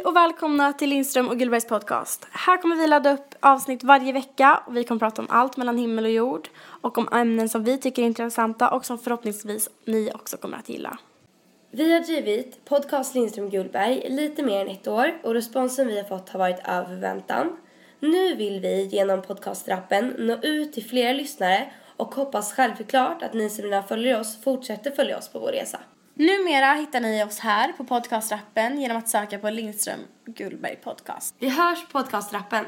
Hej och välkomna till Lindström och Gullbergs podcast. Här kommer vi ladda upp avsnitt varje vecka och vi kommer prata om allt mellan himmel och jord och om ämnen som vi tycker är intressanta och som förhoppningsvis ni också kommer att gilla. Vi har drivit podcast Lindström Gullberg lite mer än ett år och responsen vi har fått har varit över förväntan. Nu vill vi genom podcastrappen nå ut till fler lyssnare och hoppas självklart att ni som redan följer oss fortsätter följa oss på vår resa. Numera hittar ni oss här på podcastrappen genom att söka på Lindström Gullberg podcast. Vi hörs på podcastrappen.